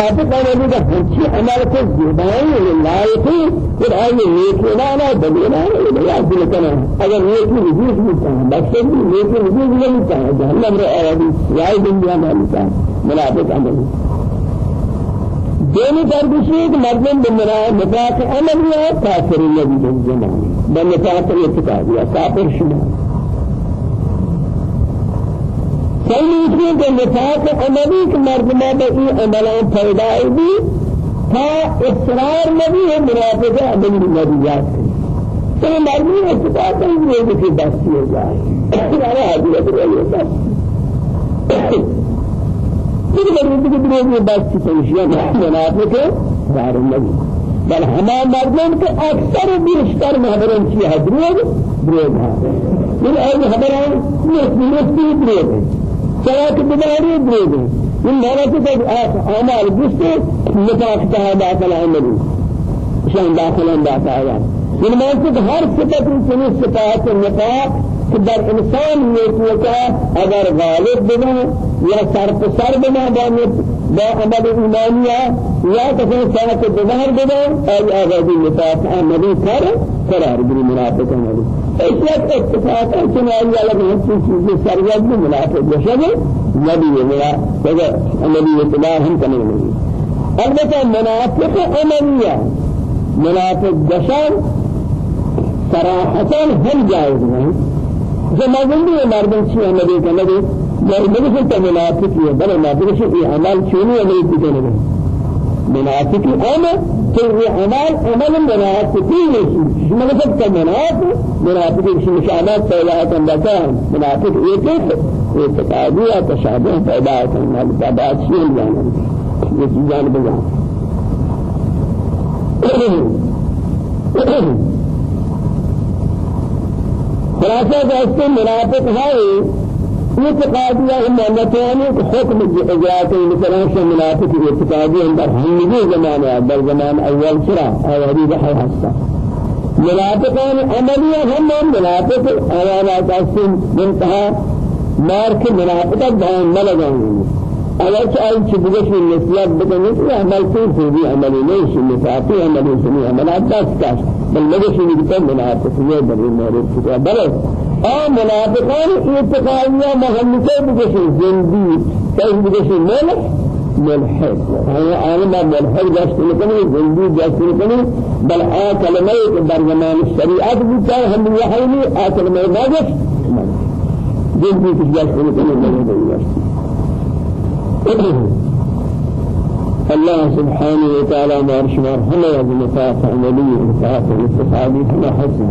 آپ کہنے لگا ہنچی عمل نیکی لانا بدینا یاد دل کرنا اگر نیکی وجود ملتا ہے مقصد بھی نیکی وجود نہیں ملتا ہے جہنم رہے آرادی یائی دنیا میں ملتا ہے منافق عمل دونی تردشی کہ مردم بمنافق عمل ہے کافر نبی زمان بنفاق اعتقادی کافر شما. صحیح ہے کہ نفاق عملی کہ مردمہ بئی عملان پیدا بھی تا اصرار نبی ہے منافق عملی نبیات تو مردمی اتفاق نہیں ہے کہ دستی ہو جائے ہمارا حضرت رہی ہے پھر مردمی کی دنیا میں دستی تنشیہ منافق دار النبی بل ہما مردم کے اکثر بیشتر محبرن کی حضرت؟ دروگ ہے من أي خبران نسبي نسبي دروگ ہے صلاة بداري بريده من مرات أعمال جست نفاق تها داخل عمله شان داخل داخل من هر النفاق در انسان یہ کہ اگر غالب بنا یا سر پر سر بنا دانت با عمل ایمانیہ یا کسی ساتھ بظاہر بنا اور آزادی نفاق عملی کر قرار بری منافق عملی. ایسا اتفاق ہے کہ ناری الگ ہنسی چیزیں سرگرد میں منافق بشد نبی میرا اگر عملی اطلاع ہم کرنے لگے البتہ منافق عملیہ منافق بشر صراحتا ہم جائز نہیں زمان بھی مردم چی عملی کرنے مردم سے منافق ہے بل منافق سے عمل چونی عملی کرنے لگے منافق أنا في عمل عمل منافقين شو مقصد كمنافق منافق شو مشابهات پیدا کرنا منافق یہ کیسے یہ تقاضی تشابه پیدا کرنا بعد شيء جانا یہ چیزان بیان خلاصہ دوستوں منافق ہے اعتقادی ہے مانتانی کہ حکم اجازت مثلا سے منافق اعتقادی اندر ہم نے زمانہ در زمان أول شرع. اور حدیث ہے حسا منافقان عملیہ ہم منافق. اوانا قسم منتہا مار کے منافقت بیان نہ لگائیں اگر چاہے چبگش میں نسلت بکنی تو عمل تو بھی عمل ہے نفاقی عمل ہے عملات دست دست بل لگش میں منافق یہ بڑی مورد ہے بل آ منافقان اتقائیہ محلقے بکشی زندی کئی بکشی ملک ملحد. هذا عالم ملحد جاست لكني زندي جاست لكني بل آ كلمة در زمان الشريعة بكار هم يحيني آ كلمة باجس زندي جاست لكني ملحد الله سبحانه وتعالى ما أرشمار هم يجب نفاق عملي نفاق الاستفادي هم حسب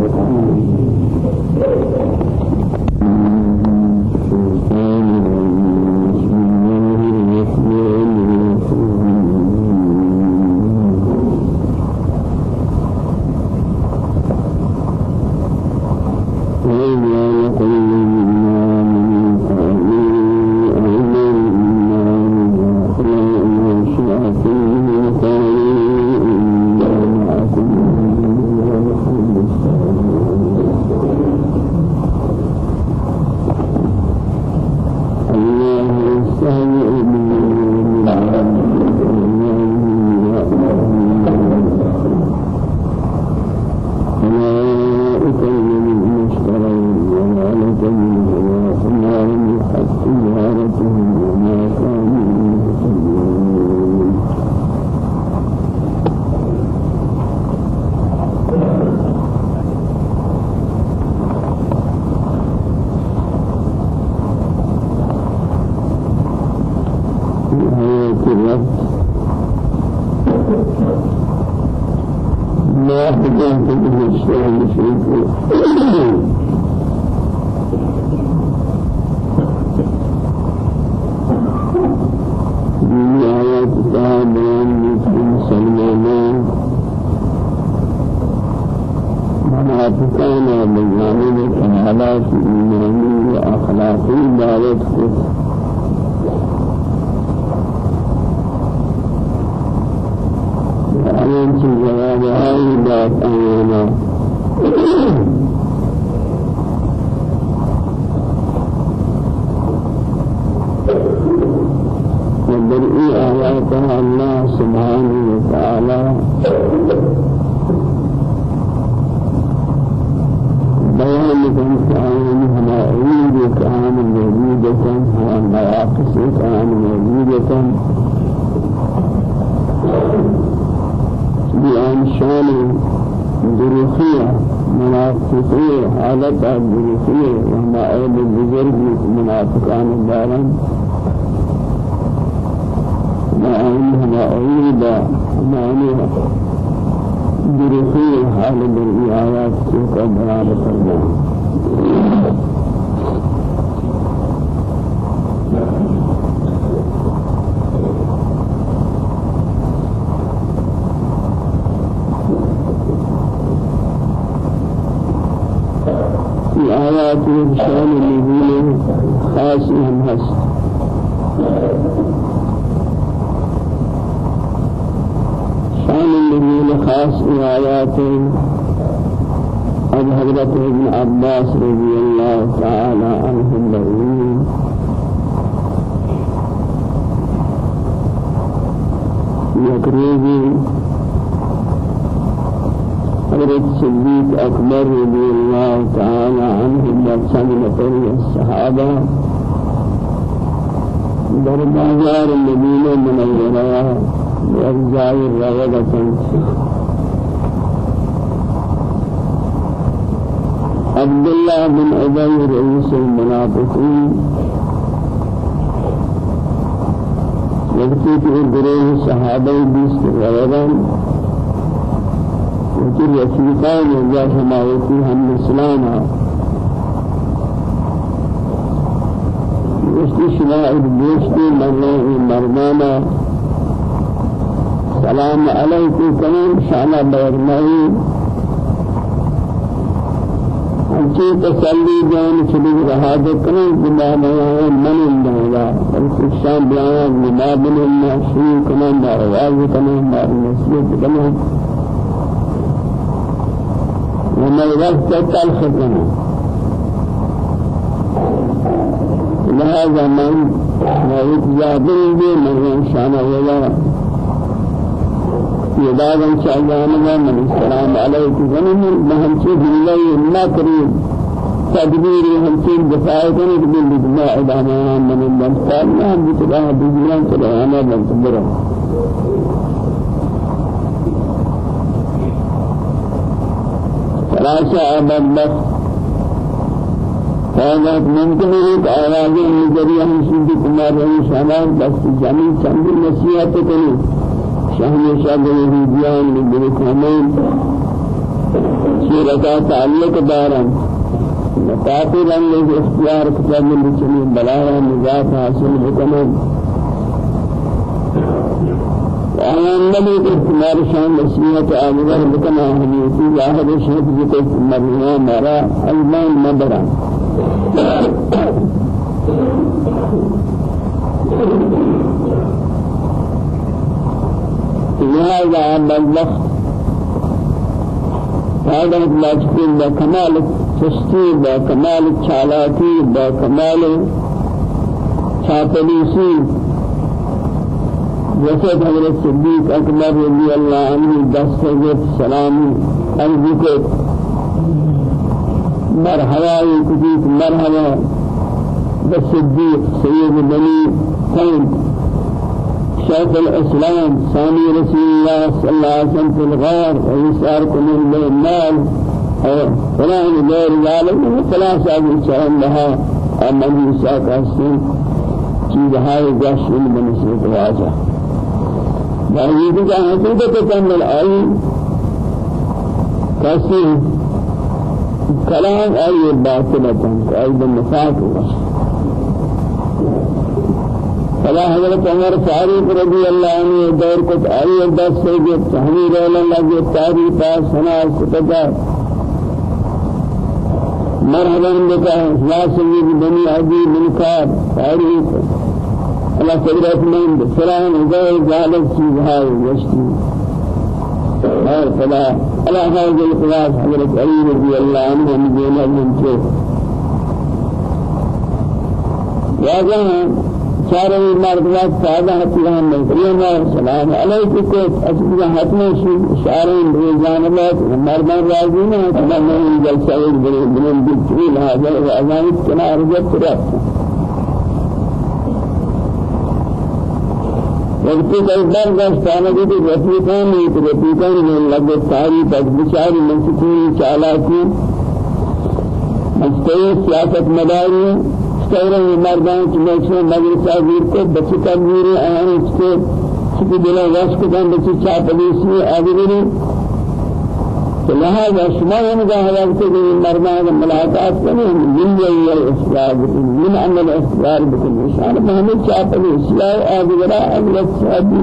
آيات الشان الذين خاصهم هست. شأن الذين خاص آيات عن حضرت ابن عباس رضي الله تعالى عنهم بأمين يقريبي حضرت صديق أكبر رضي الله تعالى عنهم بلسان نفر الصحابة در بازار المدينة منورة بأجزاء الروضة عبد الله بن أبي رئيس المنافقين وقتی کہ گروہ صحابہ بیس وفي رفيقان الله حمايتي هم الإسلام وشتي شماء البيشتي مرة مرمانا سلام عليكم كمان شانا بيرمائي ہمچی تسلی جان چلی رہا دکنے بنا بنا من اندہلا بلکہ شام بیان بنا بنا شروع کنن دار آواز کنن دار نصیحت کنن وما الوقت تلخ کنن لهذا من ويتجادل به من شان ولا يدعو إن شاء الله من السلام عليكم. ومن مهم شيء بالله ما تريد تدبير هم شيء دفاع كان يقبل بجماع دعنا من الانصار ما هم بتبع بجماع كده. أنا بنتظر خاصة مبلغ فأنا ممكن أن آواز الجريعة سيد كمار رئي شامال بس جميل چند نصیحت کریں شاہن شاہد یہودیان من برکامین سورتا تعلق دارا مقاتل ان لئے اختیار کتاب من بچنی بلایا نجات حاصل حکمین بكمان وأنا النبي اختيار شان نصيحة آمدار بكما حديثي ظاهر شهد جتك مرنا مرا. المان مبرا لهذا بلغ هذا ملاجئين بكمال تشتي بكمال چالاکی بكمال چاپلیسی جیسے حضرت صدیق اکبر رضی اللہ عنہ دست حضرت سلامی عرضی کو مرحبا کتیت مرحبا. بالصديق سيد بني سيد شيخ الإسلام ثاني رسول الله صلى الله عليه وسلم في الغار ويساركم من المال فلان غير ذلك ثلاثة إن شاء الله أمن يساك أسن چیز هاي جاش من واجه بعيد جاء حقيقة كمل آي كسي كلام آي باطلة آي بالنفاق فلا حضرت عمر فاروق رضی اللہ عنہ دور کو آئی دس سے جو تحریر جو تاریخ سنا ستتا مرحبا بك يا سيد بني عدي بن كعب فاروق على قدرت من سلام غير في هاي يشتي اور فلا على هذا القياس حضرت علي رضي الله عنه من دون من كيف يا جماعة چار مردات سادہ ہتیان میں السلام علیکم کو اصل حتم اشارے روزانہ میں مردان راضی نے تمام جلسہ بڑے بلند طویل حاضر اذان کنار جب رات وقتی کہ بار گاستانہ کی رفیقان نے رفیقان نے لگے ساری تک بیچاری منسکی چالاکی مستوی سیاست مداری سورہ مردان کی مجلس مدرسہ ویر کو بچی تنویر آن اس کے سکی دلوں دن بچی چاہ پلیسی آدھگری تو لہذا شما ينگا حوال کے دن مردان ملاقات کرنے من یہی الاسرار بکن من عمل اسرار بکن نشان محمد چاہ پلیسی آدھگرہ اگلت صحابی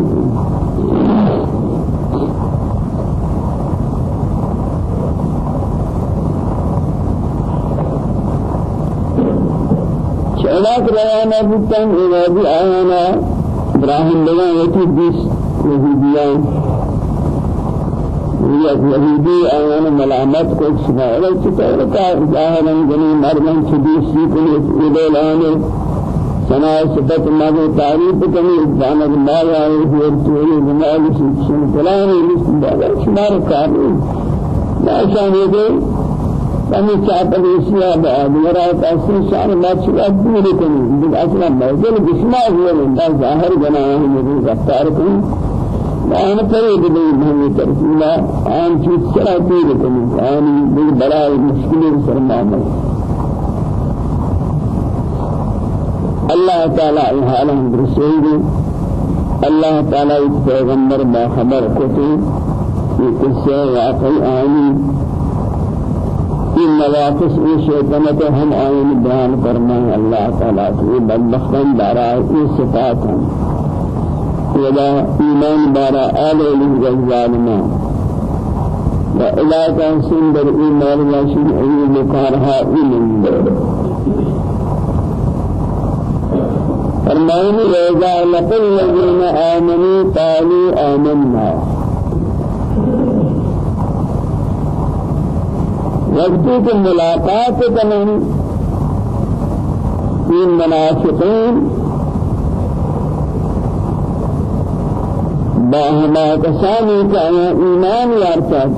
علاق روانا بودتن عبادی آیانا ابراہیم لگا یکی بیس یہودیان۔ یک یہودی آیانا ملامت کو شما علاق چطور کار ظاہرا جنی مردن چبیسی کنی ادولانے سنا صفت مادو تعریف کنی جانب مالا ہے توری جمال سن فلانی لسن دادا شمار کاری لا شان یہ کمی چاہتا ریسیا بآدھرا تاثیر شان مچلا دور کنی أصلا موجود بسما ہوئے ظاہر ہے میری رفتار کنی لأن فريد لي مهمي ترسيلا آن چیز چرا دور کنی آنی بل بلائی مشکلی سرمانا اللہ تعالی احالا رسول اللہ تعالی ایک پیغمبر با خبر کتی یہ قصہ واقعی آنی. ان نواقص شیطنت ہم آئین بیان فرمائیں اللہ تعالیٰ کی بدبختن دارا کی صفات ہیں ولا ایمان دارا آل علیہ الظالمان و علاقہ سندر ایمان لاشن ایمان کارها ایمان دار. فرمائیں وَإِذَا لَقُوا الَّذِينَ آمَنُوا قَالُوا آمَنَّا. وقتی کہ ملاقات کنن این منافقین با ہما کسانی کا ایمان یارتد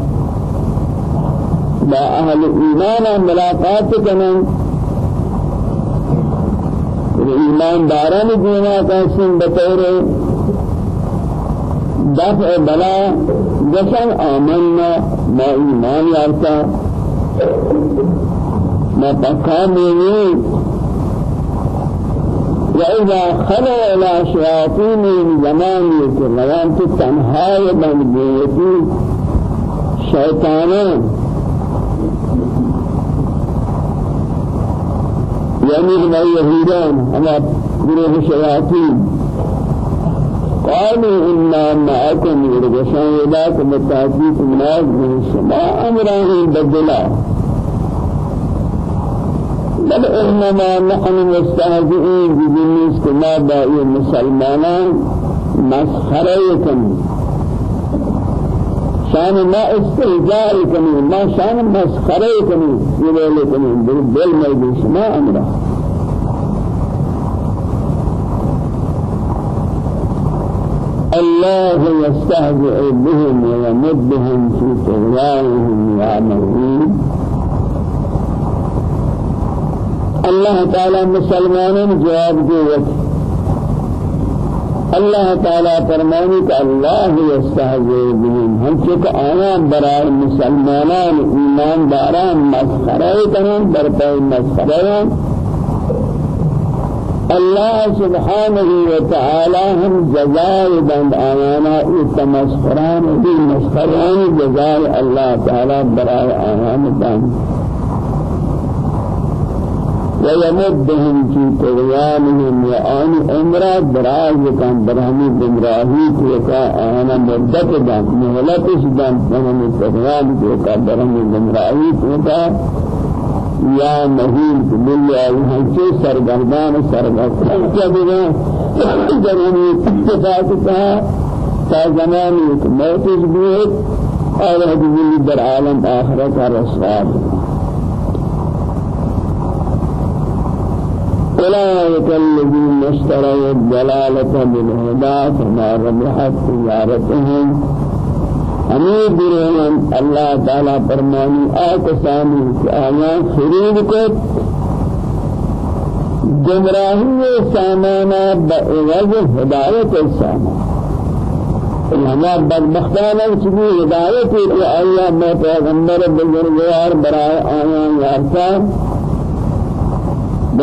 با اہل ایمان ملاقات کنن ایمان داران دینا کسن بطور دفع بلا. جسن آمنا ما ایمان یارتد ما تقامني وإذا خلوا إلى شياطين زمان يكرهان تنهاي من بيتي شيطانان. يعني ما يهودان أما گروه شياطين. قالوا إنا معكم يرجشان إلاك متاكيك مناز من السماء أمران بدلا بل إنما نحن مستهزئين بجنس كما باقي المسلمانان مسخريكم شان ما استهزاء كني ما شان يقول كني بل ما يجيش ما أمره. الله يستهزئ بهم ويمدهم في طغيانهم يعمهون الله تعالى مسلمان جواب دیوت. الله تعالى فرمانی کہ اللہ یستہزئ بهم ہم چک آیا برائے مسلمانان ایمان داران مسخرہ کریں برپے مسخرہ الله سبحانه وتعالى هم جزاء بند آيانا التمسخران بالمسخران جزاء الله تعالى براء آيانا بند. ويمدهم في طغيانهم وآن عمرة براز كان برهمي بمراهي توقع آنا مدت دان مهلتش دان برهمي طغيان توقع برهمي بمراهي توقع يا مهين بل يا هنچه سرگردان سرگردان کیا دیگا جرہمی اتفاق کہا تا زمانی ایک موتش بیت اور حدیث در عالم آخرت رسوال أولئك الذين اشتروا الضلالة بالهدى فما ربحت تجارتهم ہمیں برہم اللہ تعالی فرمانی آکسانی کہ آیا خرید کو گمراہی سامانا بعوض ہدایت سامان ہما بدبختانا چکی ہدایت ہے کہ اللہ میں پیغمبر بزرگوار برائے آیا یارتا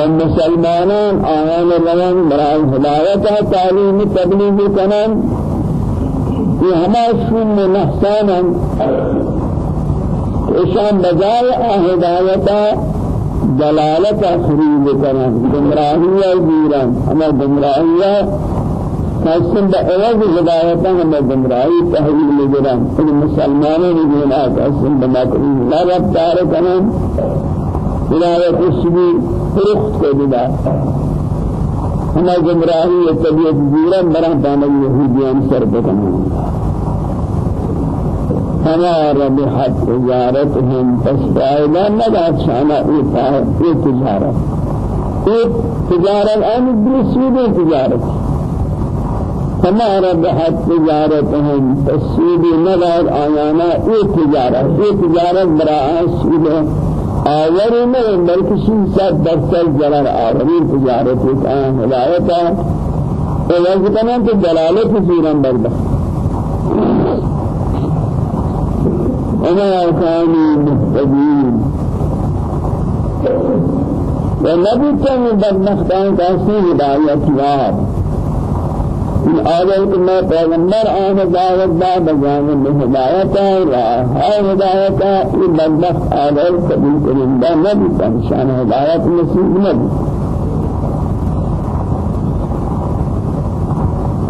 مسلمانان آیان روان برای ہدایت تعلیم تبلیغ کنن یہ ہما شون میں نحسانا اشان بجائے ہدایتا دلالت خرید کنن گمراہیہ دیران ہما گمراہیہ قسم بعوض ہدایتا ہما گمراہی تحویل لگران ان مسلمانوں نے دینا قسم بمکروہ لا رب تارکنن ہدایت الشبی فرخت کو دینا ہما گمراہی طبیعت زیرہ برہ دانا یہودیان سر بکنا فما ربحت تجارتهم فائدہ نداد شانا ای تجارت. ای تجارت آنی برسود تجارت. فما ربحت تجارتهم سود نداد آیانا ای تجارت. ای تجارت برای سود آوری نہیں بلکہ شیصد درصد ضرر آوری تجارت ایک آن ہدایتا اعلاز کنا تو دلالت زیران بردخت وما كانوا مهتدين ونبي كان بدمختان كاسي هداية ياب ان آیت میں پیغمبر آن دعوت دا بجانب ہدایت راہ ہدایت یہ بدبخت آدل قبول کرندہ نبی پہنشان ہدایت نصیب نبی۔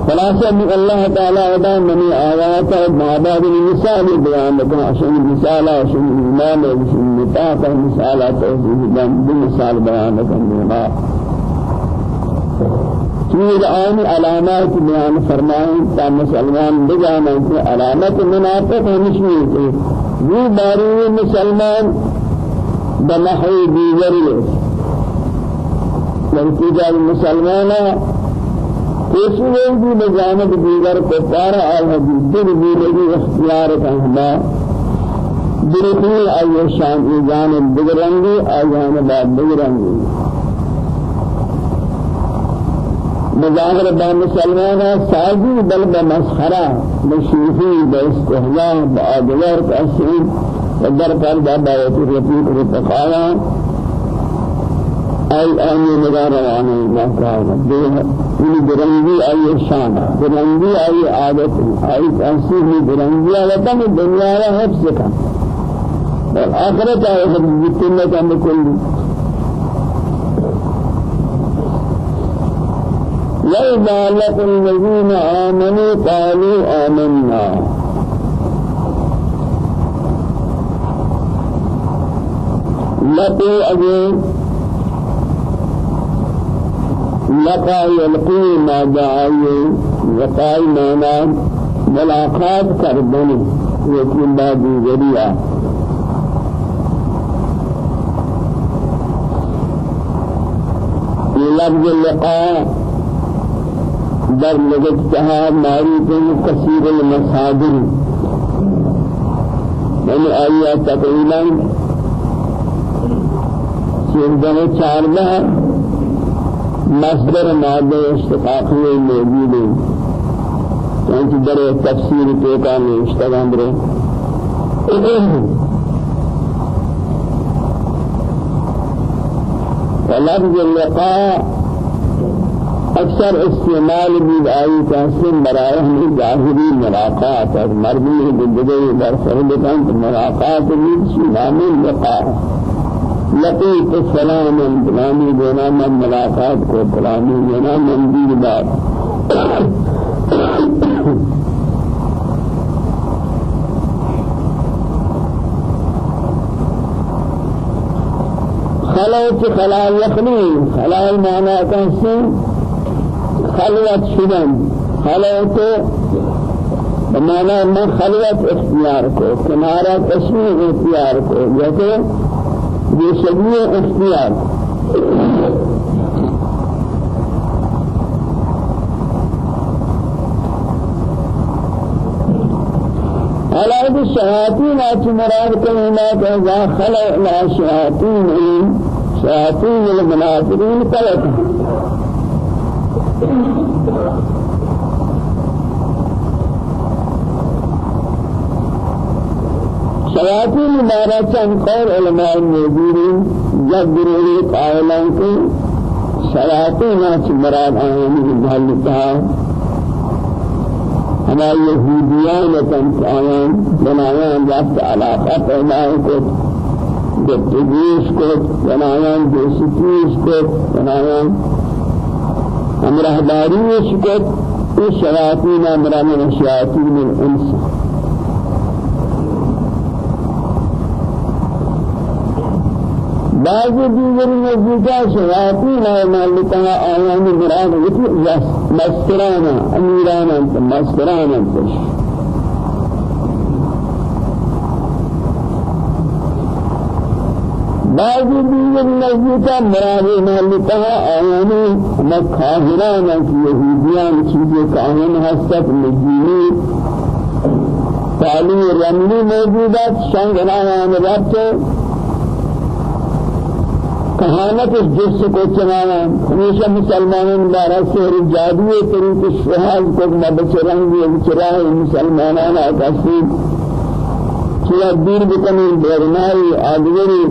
خلاصہ من اللہ تعالی من آیات بعد المثال بیان لكم عشان المثال عشان الإيمان عشان النطاق المثال توحيد بمثال بیان لكم چیز آن علامات بیان فرمائیں تا مسلمان بجانا کہ علامت منافق ہمشی ہے وہ باری مسلمان بنحوی دیگر لے بلکہ جب مسلمانا کسی بھی بجانب دیگر کو پارا حدیث دل بھی لگی اختیار ہما درخی آئی شان جانب بگرنگی آئی جانب بگرنگی۔ بظاهر مسلمان سازی بل بمسخرة بشوفی باستهزاء بآدوار تأثير ودر پر بابا رفيق رتقالا أي آني نگار روانه الله تعالى ini beranggi ay شان beranggi ay عادت ay تأثير beranggi عادت دنیا را حفظ کن. اور آخرت آئے جتنے کا بكل وإذا لقوا الذين آمنوا قالوا آمنا. لقوا أجل لقى يلقي ما دعاي لقى مانا ملاقات کردنی لیکن بعد ذریعہ لفظ اللقاء در لغتها معروف كثير المصادر۔ من آيات تقريبا سيردن چارده مصدر ماده اشتقاقی موجود ہے چونکہ در تفسیر پیکا میں اشتغام رہے ولفظ اللقاء۔ اکثر استعمال بھی آئی تحسن برائے ہمیں ظاہری ملاقات اور مرمی بندگی در تو ملاقات بھی سلام لقاء لقیت السلام بلامی دینا من ملاقات کو بلامی دینا من دیر بات خلوت خلال يخلي خلال معنى تحسن. خلوت شدن. خلوت بمعنى ما خلوت اختیار کو کنارت اسم اختیار کو جیسے جسمی اختیار. علاوه شهاتین آتی مراد کنینا کہ اذا خلق لا شهاتین این شهاتین المنافقین قلقا شياطين مارا چند قول علماء موجودين جبروا قائلان کے شیاطین اچ مراد آیانی بھلتا ہمارے یہودیان تن آیان بنایان جات علاقہ پیدا کو گفتگوش کو بنایان دوستیش کو بنایان ہمراہ داریش کو اس شیاطین امران شیاطین الانس بعض دیگر نزدیکا شیاطین مالکا آیان مراد وتی مسترانا امیرانا مسترانا تش بعض دیگر نزدیکا مراد مالکا آیان مکاهرانا کی یهودیان چیزیں کاهن هستت مجینی تعلیم رملی موجودات شنگنایان ربط کہانت اس جس کو چنانا ہمیشہ مسلمانوں بارہ سہر جادو طریق شہاز کو مبچران بھی چراہ مسلمانان آکاسی. چرا دیر بکنی بیرنائی آدوری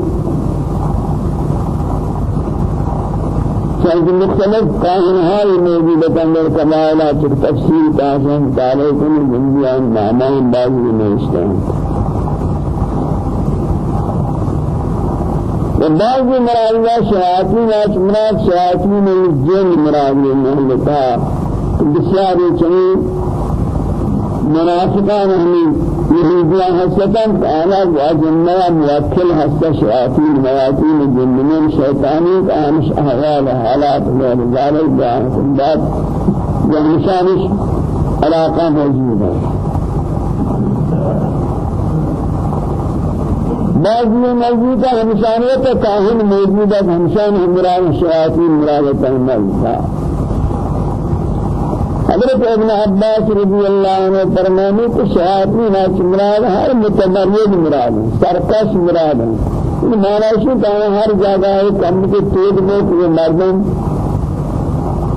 چند مختلف قائنهای موجودتاً در کمالات تفسیر تاسم تعالیکن جنبیان معنی بازی نوشتان بعض مراد شیاطین اچ مراد شیاطین الجن مراد مهلتا. بسیار چنی منافقان ہمیں یہودیان حسدن اعلی واجنہ موکل حسد شیاطین مواتین جن من شیطانی کامش احوال حالات غیر ذالک بعد جہنشانش علاقہ موجود ہے بعضی موجود ہے ہمشانیت کاہن موجود ہے ہمشان مراد تعمل تھا حضرت ابن عباس رضی اللہ عنہ فرمانے کہ شیاطین مراد ہر متمرد مراد سرکش مراد ہے معنی ہے ہر جگہ ہے کم کے تیز میں کہ مردم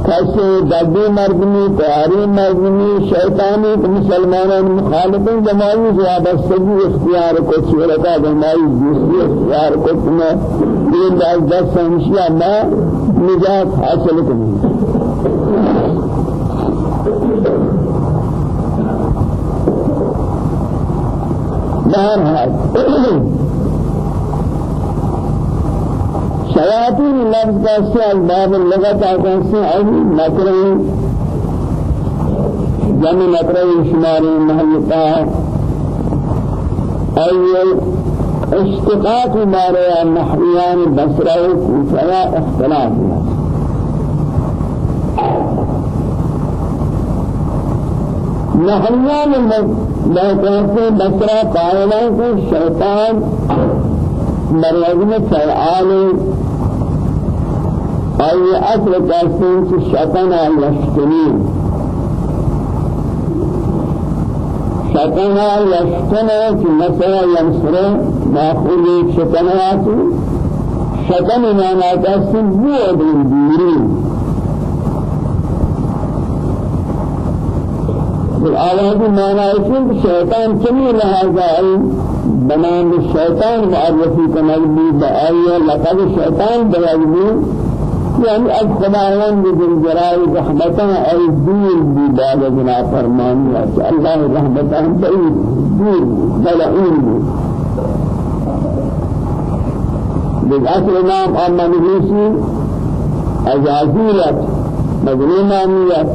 کسی دادی مردمی تیاری مردمی شیطانی مسلمانان مخالفین جماعی وابستگی اختیار کو صورتا جماعی دوسری اختیار کو تمہیں دین داز دست ہمشیہ ما نجات حاصل کریں۔ بہرحال شياطين لفظ کا باب اللغت آکان سے علم مکرہی جمع مکرہی شماری محلقہ اول اشتقاق ماریا نحویان بسرہ کوفیا اختلاف. نحویان بسرہ بسرہ قائلہ کو شیطان مروزن فعال أي أصل تأسين شطنا يشتنين شطنا يشتنا في مثلا ينصر مأخوذ شطنا شطن ما نتأسين بود الديرين بالآواز معنى يكون الشيطان كمي لهذا بنام الشيطان معرفي كما يقول بآية لقد الشيطان بيجبين يعني از خداوند جل جلاله رحمته اور دور بعد جنا فرمان ہے اللہ رحمته بعید دور بلعین بالأصل نام أما نبيسي أجازيلة مظلومانية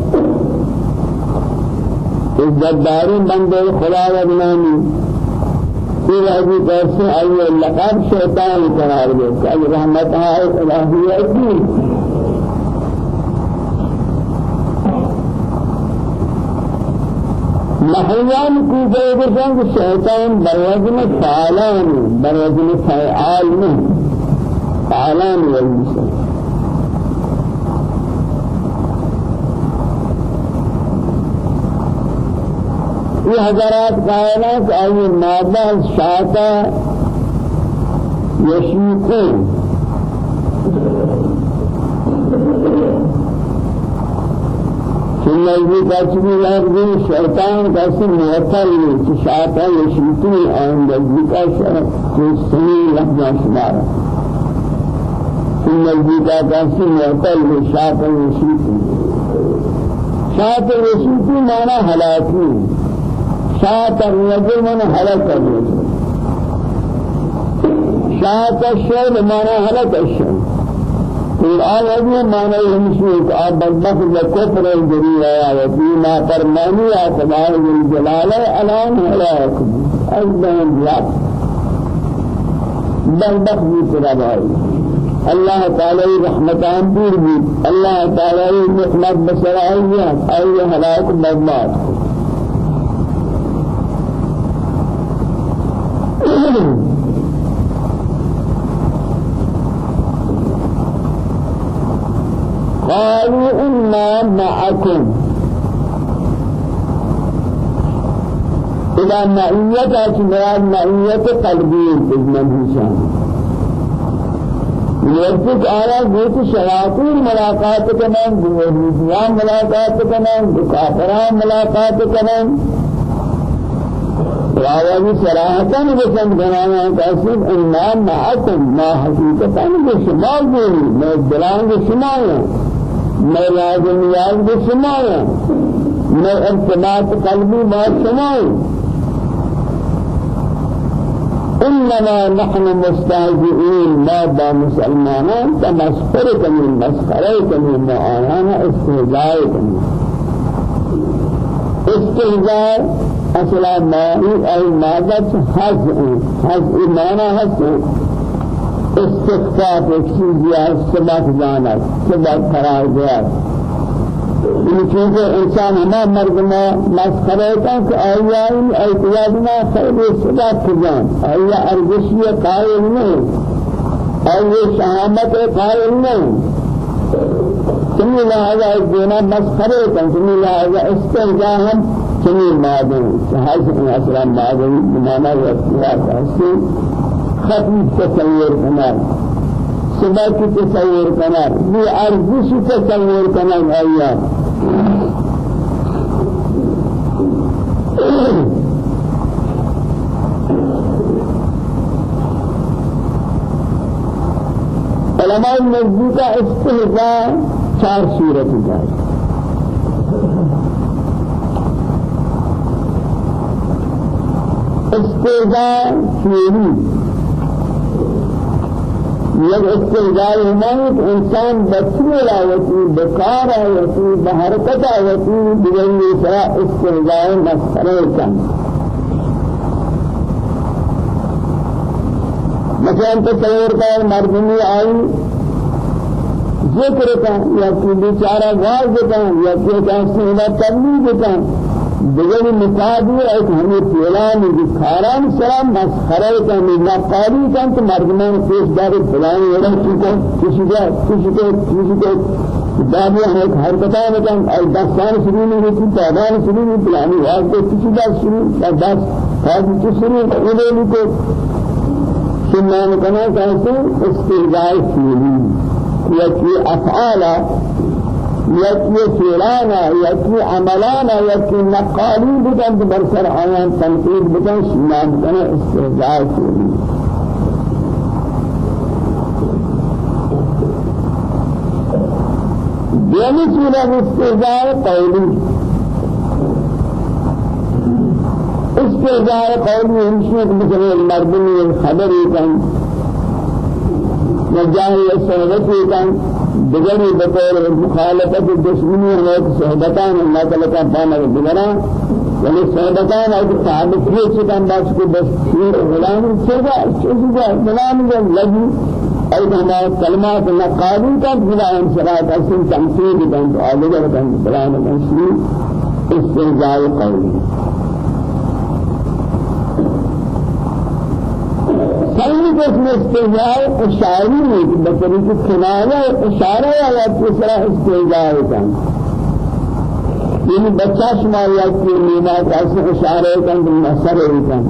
الزدارين بندے خدا و بنامی في هذه درس أي اللقب شيطان قرار دے کہ رحمتها الہیہ الدین محيان كوفة يقولون الشيطان بروزن فعلان بروزن فعال من فعلان والمسلم یہ حضرات قائلات آئی مادہ شاتا یشیقون ثم يجي كاتبي يرجي شيطان كاسم معطل شاتا يشيقون عند ذلك سنين لحظة شمارة ثم يجي كاسم معطل شاتا يشيقون شاعت رسوتی مانا ہلاکی شاعت الرجل مانا ہلاک الرجل شاعت الشعر مانا ہلاک الشعر قرآن ابھی مانا ہمشیت آپ بدبخت لکفر الجریل آیاتی ما فرمانی آتبار الجلال الان ہلاکم ازدہم بلاک بدبخت بھی ترہ بھائی الله تعالى رحمتان دور الله تعالى نعمت بسرائیات أي هلاك مضمات قالوا إنا معكم. إلى معية أشمال معية قلبين بجمال هشام يرتك على بيت شياطين ملاقات كمان بوهيديان ملاقات كمان بكافران ملاقات كمان وآوازي صراحة بسم كنانا كاسم إنام معكم ما حقيقة بشمال بولي ما الدلان بشمايا ما لازم ياز بشمايا ما ارتباط قلبي ما شمايا إنما نحن مستهزئين ما با مسلمانان تمسخر كمين مسخره كمين معانا استهزاء كمين استهزاء أصلا ماهي أي مادة حزء حزء معنى حزء استخفاف ایک چیز یا سبق جانا سبق قرار دیا یہ چیز انسان ہمیں مردما مسخرے کا کہ آیا ان اعتیادنا خیر صدا کرجان آیا ارزشی قائل نہیں آیا شہامت قائل نہیں سمی لہذا اس دینا مسخرے کا سمی لہذا استرجاہ ہم سمی مادن حیث ان اسلام مادن بمانا واختیار کا ختم تصور کنار کی تصور کنار یہ ارزش تصور کنار آیا. علماء نزدیک استهزاء چار صورت جائے استهزاء فعلی یک استعداد ہمایت انسان بچنے لاوتی بکار آوتی بحرکت آوتی بگنی سرا استعداد مسخرے کن. مثلا تصور کا مردمی آئی ذکر کا یا کوئی بیچارہ واز کا یا کوئی کسی تبلیغ کا دیگر مقابل ایک ہمیں فلان ذکران سلام مسخرہ کا نہ قاری کا تو مردمان پیش دار فلان ولا کو کسی کا کسی کو کسی کو دامو ہے ہر پتہ میں کہ اور دستان شروع نہیں ہوتی تعداد شروع نہیں پلانی واز کو کسی کا شروع کا دس خاص کو شروع لے کو سنان کنا کہتے استعجال فیلی یا کہ افعال یکی فعلانا یکی عملانا یکی نقالی بکن تو برسر آیان تنقید بکن شما بکن استهزاء کنی دیمی صورت استهزاء؟ قولی. استهزاء قولی ہمشیت بکن المردمی خبری کن. نجاہی صحبتی کن. بجري بطور مخالفة الدشمني هناك صحبتان الله تعالى كان فانا بجرا. يعني صحبتان أو تعلق هي شيطان باش کو بس یہ غلام؟ سرگا چیزا غلام لگی أي ہما کلمات نقالو کا غلام سرات أسن تمثيل بند اولگر بند بلان مسلم استهزاء قولي خیلی قسم استهزاء اشاری نہیں کہ بطریق کنایہ اشارہ یا تیسرا استهزاء کن یعنی بچہ شما یا کہ مینا کیسے اشارے کن مسخرے کن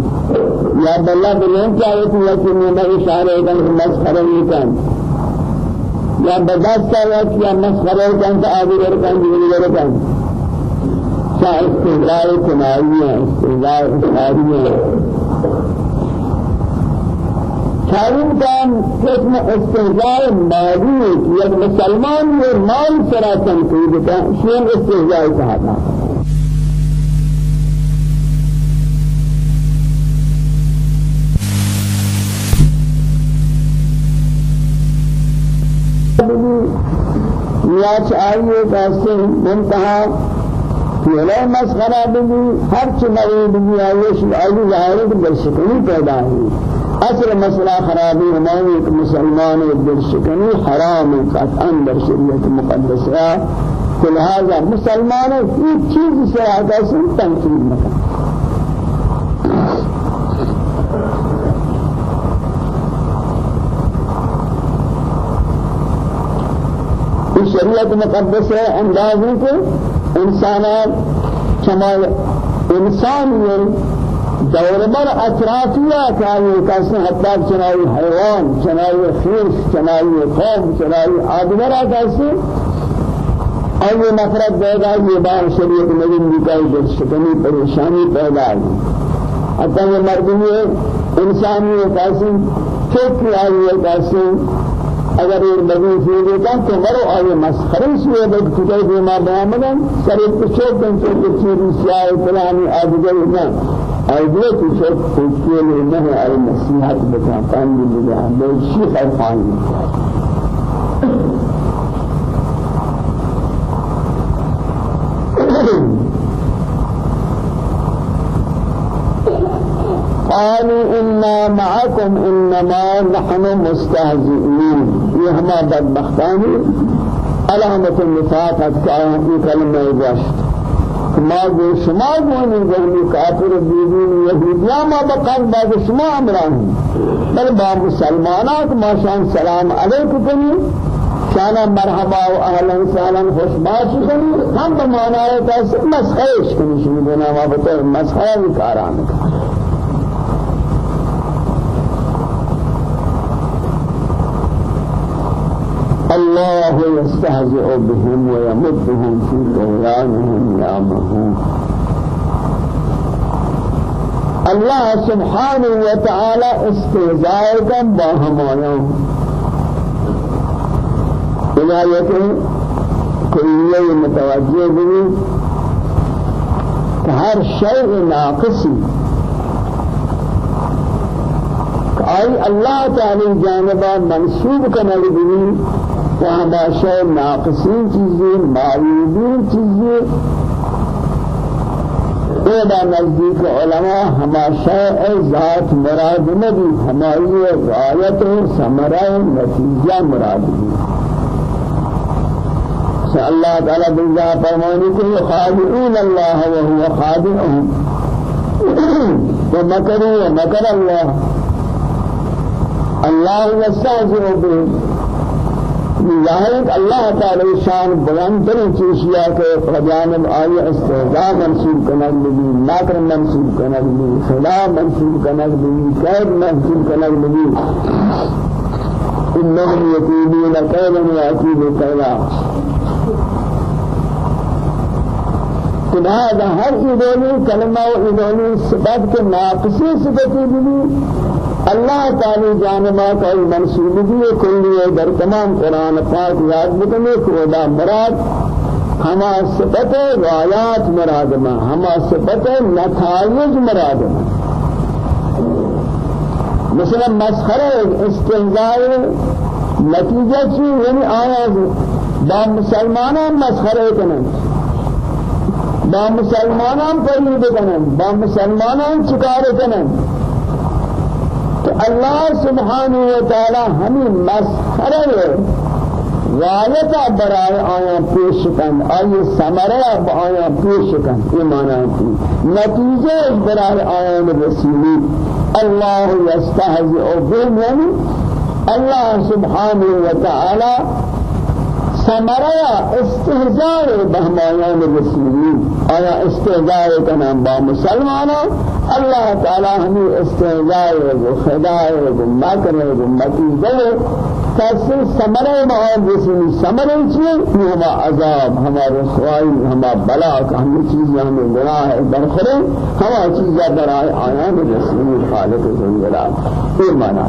یا بلا بلین چاہے تو یا کہ مینا اشارے کن مسخرے کن یا بدست یا کہ مسخرے کن تو آگے کن دیگر کن شاہ استغلال کنائی ہے استغلال اشاری ہے چارم کام قسم استهزاء مالی یک مسلمان یہ مال سرا تنقید کا شین استهزاء کہا نیاز آئیے کیسے منتہا ولا مسخرہ بھی ہر چنوی بھی آئیے آئیے ظاہر ہے کہ پیدا ہوئی أصل مسئلہ خرابی ہماری ایک مسلمان دل شکنی حرام قطعا در شریعت مقدسہ لہذا مسلمان ایک چیز سے آتا سے تنقید مکان شریعت مقدس ہے انداز ہے کہ انسانات کمال انسان یہ دور بر اطرافیہ کاری کسی حتی چنائی حیوان چنائی خیش چنائی قوم چنائی آدمرہ کسی. اور یہ نفرت پیدا یہ بار شریعت نبی نکائی در شکنی پریشانی پیدا ہے حتی یہ مردمی انسانی کسی فکر آئی کسی اگر یہ بدی چیزیں کن تو مرو آئے مسخری سے بد کتے بیمار بیامدن سر ایک چوک دن چوک چیزی سیاہ فلانی آدگر نہ أيديه تشوف تشيل إنه أي نصيحة بتاعتان بالله ليش خرفان قالوا إنا معكم إنما نحن مستهزئين. يهما بدبختان علامة النفاق في كلمة الرشد ما جو شما گونی گونی کافر بیدین یهودیا ما بقان بعد شما امران بل با مسلمانات ما شان سلام علیکم کنی۔ شانا مرحبا و اهلا خوش باش کنی۔ ہم بمانا ہے کہ مسخرش کنی شما بنا ما بتا مسخرہ کاران الله يستهزئ بهم ويمدهم في طغيانهم يعمهون. الله سبحانه وتعالى استهزاء كم باهمانهم إلهية كلية متوجه به كهر شيء ناقصي أي الله تعالى جانبا منسوب كمال به شئ ناقصین چیزیں معیوبین چیزیں ادا نزدیک علماء ہما شئ ذات مراد نبی ہماری غایت و ثمرہ نتیجہ مراد بھی اللہ تعالی بالله فرمانے کو خادعون الله وهو خادعهم. ومكروا ومكر الله. الله يستهزئ بهم ظاہر اللہ تعالی شان بلند ترین چیزیا کہ فجانب آئی استهزاء منصوب کنگ بھی ناکر منصوب کنگ بھی خلا منصوب کنگ بھی قید منصوب کنگ بھی انہم یقیدون قیلا یعقیب قیلا لہذا ہر ادونی کلمہ و ادونی صفت کے ناقصی صفتی بھی اللہ تعالی جانبا کا منصوبگی کلی در تمام قرآن پاک یاد بکنے خدا مراد ہما صفت رایات مراد ما ہما صفت نتائج مراد ما. مثلا مسخرہ استنزاء نتیجہ چی؟ یعنی آیا با مسلمانان مسخرہ کنن با مسلمانان پرید کنن با مسلمانان چکار کنن الله سبحانه وتعالى ہمیں مسخرہ غایت برائے آیا پیش کن آئی سمرہ آیا پیش کن ایمانا کی نتیجہ برائے آیا رسولی اللہ یستہزئ بهم یعنی اللہ سبحانه وتعالى ثمرة استهزاء بهمایان رسولین آیا استهزاء کنن با مسلمانان؟ الله تعالی ہمیں استهزاء و خداع و مکر و مکیدہ کسی ثمرة بہان رسولی ثمرة چیئے ہما عذاب ہما رسوائی ہما بلا ہمی چیزیں ہمیں گناہ برخورے ہما چیزیں برائے آیان رسولی خالق زنجلال یہ معنی.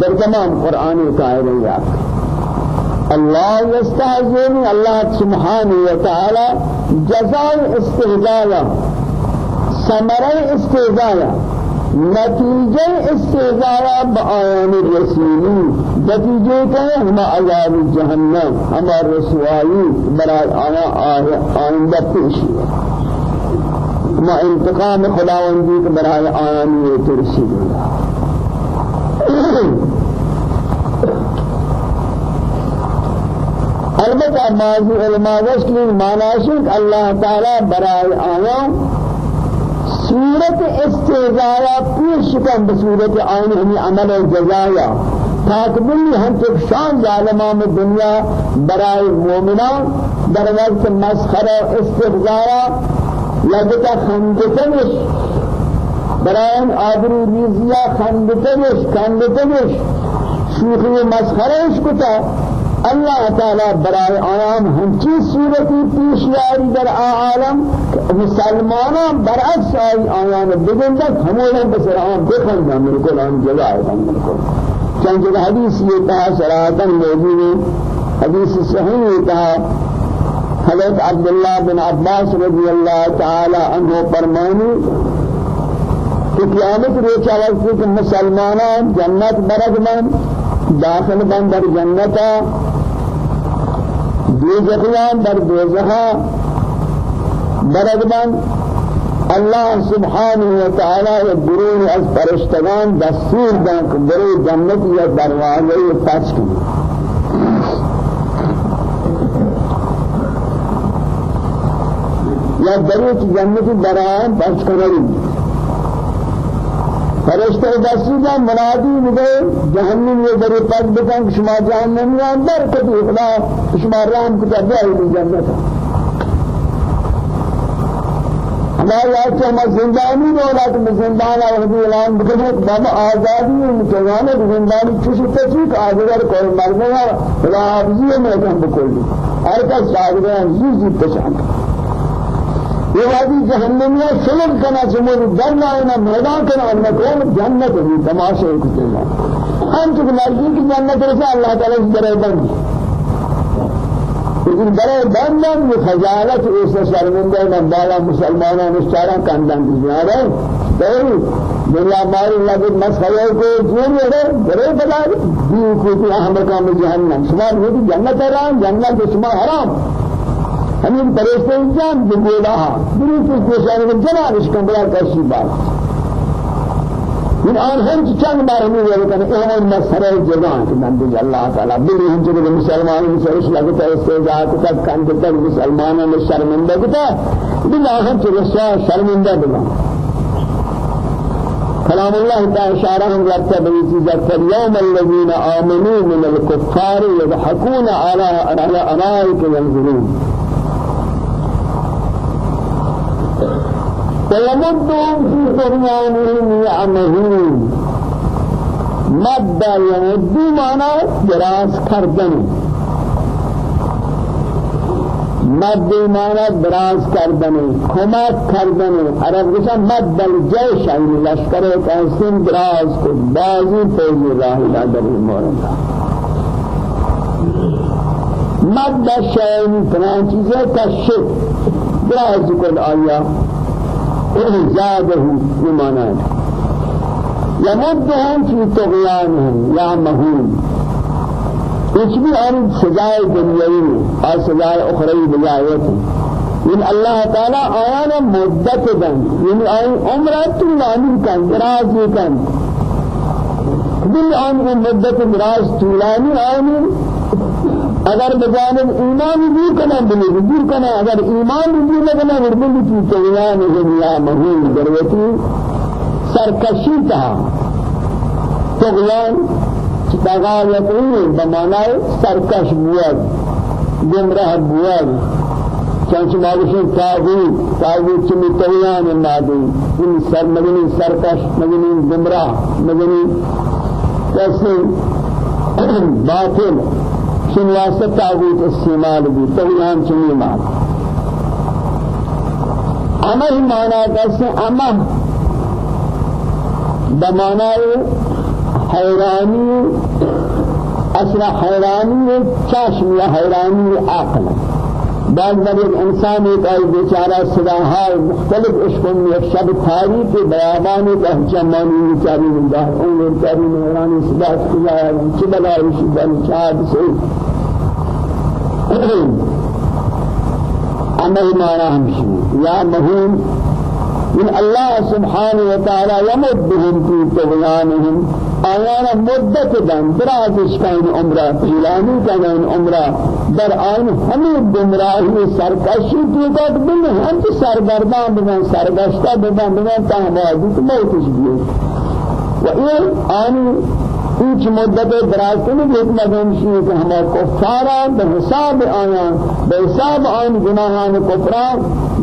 در تمام قرآن قائل یاد الله يستهزئ الله سبحانه وتعالى جزاء استهزاء ثمرة استهزاء نتیجہ استهزاء بآيان الرسولين نتیجہ کا ہم عذاب جہنم ہمارا رسوائی برای آیا آئندہ پیش ما انتقام خداوندی کے برای آیان یہ ترسی البتہ ماضی علماء وشلی معناشک اللہ تعالی برای آیا صورت استعزایا پیش کن بصورت آئین ہمی عمل جزایا تاکبلی ہم تک شان ظالمان دنیا برای مومنان در وقت مسخر استغزایا لگتا خندتنش برای آبرو ریزیا خندتنش خندتنش. شوخی مسخرش کتا الله تعالی برای آیان همچی صورتی پیشیاری در عالم مسلمانان برعکس آی آیان بگندن همون بسر آن بخندن ملکل آن جزای هم ملکل جگہ حدیث یہ کہا سراتا موجود حدیث صحیح کہا حضرت عبداللہ بن عباس رضی اللہ تعالی عنہ فرمانی کہ قیامت روچہ وقت کہ مسلمانان جنت برد من داخل بن در جنتا دوزخیان در دوزخا برگبان الله سبحانه وتعالى الدرون از فرشتگان دستور دن که برای جنت یا دروازه پس کنی. یا برای جنت دران پس کنی. فرشتہ دستی کا منادی مجھے جہنم یہ بڑے پد بکن شما جہنم میں اندر کبھی خدا شما رام کو جب ہے جنت۔ ہمارے یاد سے ہم زندانی میں اولا کہ زندان اور حضور اعلان بکنے بابا آزادی ہے مجھوانے زندانی چوشی تچیک آزادر کوئی مرنے ہے خدا حافظی میں کم بکل دی ہر کس شاگرے ہیں زی پشانک یہ وادی جہنمیہ سلم کنا سمور درنا ہے میدان کنا اللہ کو جنت ہے تماشے کو چلا ہم تو مرضی کی جنت رسا اللہ تعالی سے درے بند۔ لیکن درے بند میں خجالت اس شرمندہ میں بالا مسلمانوں مشتارا کاندان دنیا رہے دہی دنیا ماری لگت مسخرے کو جون رہے درے بلا دی کو ہم کا جہنم شمار یہ جنت ہے جنت شمار حرام۔ همین پرشته انسان بگولا دروس کوشان من جنابش کن بلا کشی بات من آن هم چند بار ہمیں یہ کہتے ہیں اہم مسئلہ جزان کہ من بھی اللہ تعالی بلی ہم جو مسلمان مسلش لگتا ہے استعزاء تک کان تک مسلمانوں میں شرمندہ کتا بلا ہم جو شرمندہ بلا كلام الله تعالى إشارة لك بيتي اليوم الذين آمنوا من الكفار يضحكون على أرائك ينظرون ويمدهم في طغيانهم يعمهون. مد يمد معنى دراز کردن. مد معنى دراز کردن. کمک کردن. عرب کشا مد الجيش این لشکر کانسین دراز کو بازی فوزی راہی در مورد. مد الشيء فلان چیزیں کشف دراز کو آیا. زاده بمعنى يمدهم في طغيانهم يعمهون. کچھ بھی اور سزائے دنیاوی اور سزائے اخروی بجایت إن اللہ تعالی آیان مدت دن یعنی آیان عمرات طولانی کن دراز کن دل آن مدت دراز طولانی آیان اگر بجانب ایمان دور کنا بلی دور کنا اگر ایمان دور کنا ورمل کی تیان دنیا مہین دروتی سرکشی تا. طغیان تغایتی بمانای سرکش بود گمراه بود چنچ مالشین تاغوت تاغوت چمی تویان مادی این سر مدنی سرکش مدنی گمراه مدنی کسی باطل شنواسه تاغوت استعمال بھی تویان چمی ماد اما ہی مانا کسی اما بمانای حیرانی أصلا حیرانی چشم یا حیرانی عقل. بعد ایک انسان آئی بیچارہ صداهای مختلف عشقوں میں ایک شب تاریخ بیابان ایک احجمانی بیچاری زندہ اون بیچاری نورانی صدا ہے چی بلائی شدہ چاد سے اما مانا ہمشی یا من الله سبحانه وتعالى يمدهم في طغيانهم. آیانا مدت دن درازش کن عمره طولانی کن عمره. در آن همه گمراهی سرکشی دیگر بین هم تو سرگردان بگن سرگشته بگن بگن تا همادی که موتش بیه و این آنی هیچ مدت دراز کنی بیت مدنشی که همه کفاران به حساب آیان به حساب آن گناهان کفران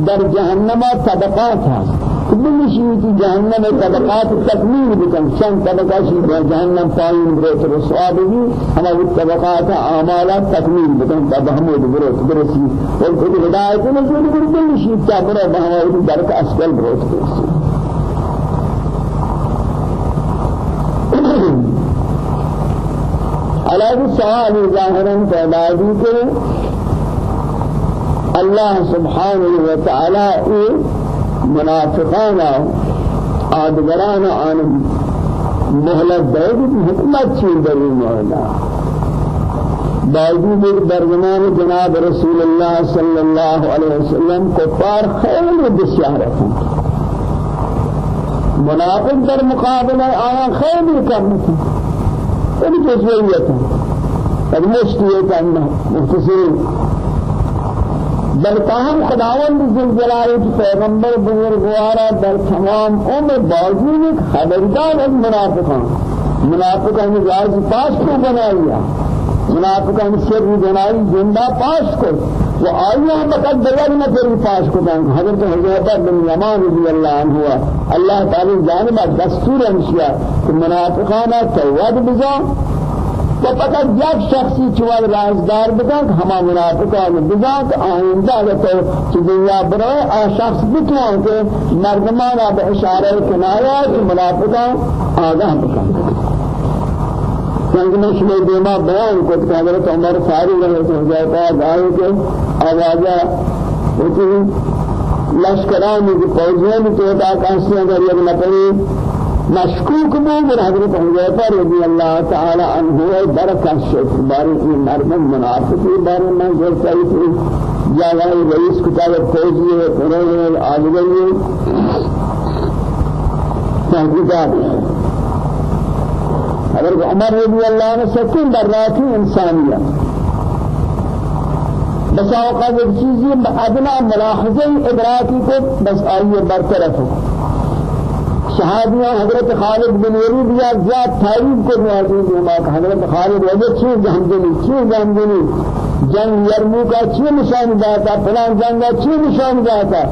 در جهنم طبقات كل شيء في جهنم طبقات التكميل بكم شن طبقات شيء جهنم فاين بروت رسوا بي هما الطبقات اعمالات تكميل بكم تبهمود بروت برسي والكل هداية نزول كل شيء تبرو بهما درك أسفل بروت برسي على السؤال ظاهرا فعبادي الله سبحانه وتعالى منافقان آدگران آن مهلت دهید حکمت چین در مولا باوجود در زمان جناب رسول الله صلی الله علیه وسلم کفار خیلی بسیار هستند منافق در مقابل آیا خیلی کم هستند این جزویت ہے مشکیت ہے مختصر بل تاہم خداوند زلزلائی کی پیغمبر بزرگوارا در تمام عمر باوجود خبردار از منافقان. منافقان جائز پاس کو بنایا؟ منافقان سر بنائی زندہ پاس کو وہ آئیہ بقد بغیر نہ پھر پاس کو بن حضرت حضرت بن یمان رضی اللہ عنہ اللہ تعالی جانب دستور انشیا کہ منافقان توبہ بزا و فقط یک شخصی چوال رازدار بدن ہما منافقان بدن کہ آئندہ تو کہ دنیا برای آ شخص بتوان کہ مردمان اب اشارہ کنایا کہ منافقان آگاہ بکن۔ چند میں دیما بیان کو حضرت عمر فاروق رضی اللہ عنہ آئے کہ آوازہ ہوتی لشکرانی کی فوجیاں تو تا کانسی اگر یہ نہ مشکوک مومن حضرت حضیفہ رضی اللہ تعالی عنہ برکت شد بارے یہ مردم منافقی بارے میں جو صحیح تھی۔ جاوائی رئیس کتاب فوجی ہے قرآن ہے آدگری تحقیقات۔ حضرت عمر رضی اللہ عنہ سکین در راتی انسانیت بس اوقات ایک چیزی ادنا ملاحظه ادراکی کو بس آئیے برطرف ہو صحابیاں حضرت خالد بن ولید یا زیاد تعریف کو موجود ہے کہ حضرت خالد وجہ چیز جہنمی چیز جہنمی جنگ یرمو کا چی نشان داتا فلان جنگ کا چی نشان داتا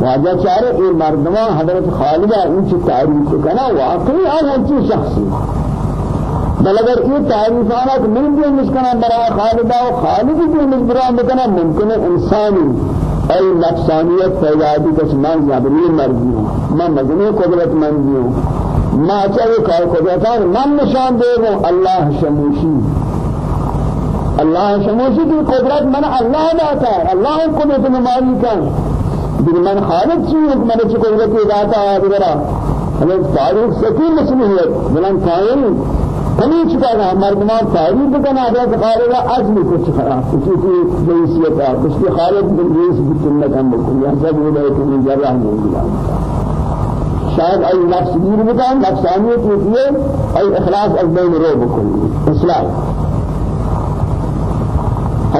واجہ چارے یہ مردمان حضرت خالدہ آن کی تعریف کنا واقعی آن ہنچی شخصی. بل اگر یہ تعریفانات من بھی مشکنا برا خالدہ و خالد بھی مشکنا بکنا ممکن انسانی ای نفسانیت پیدا دی کس من زبری مرضی ہوں من مجنی قدرت مندی ہوں ما چاہے کار قدرتان؟ من نشان دے گا اللہ شموشی. اللہ شموشی کی قدرت من اللہ داتا ہے اللہ قدرت نمائی کن دل من خالق چیئے من چی قدرت داتا دیگرہ حضرت تاریخ سکی مسلمیت بلن قائل ہمیں چکا رہا مردمان تعریف بکنا حضرت خالدہ اصل کچھ خراب۔ کسی کی جنسیت ہے۔ کچھ کی خالد بن جنس کی سنت ہم بکل یا سب وہ بیت من جرح نہیں دیا شاید ای نفس گیر بکن نفسانیت ہوتی ہے۔ ای اخلاص از رو بکل اصلاح۔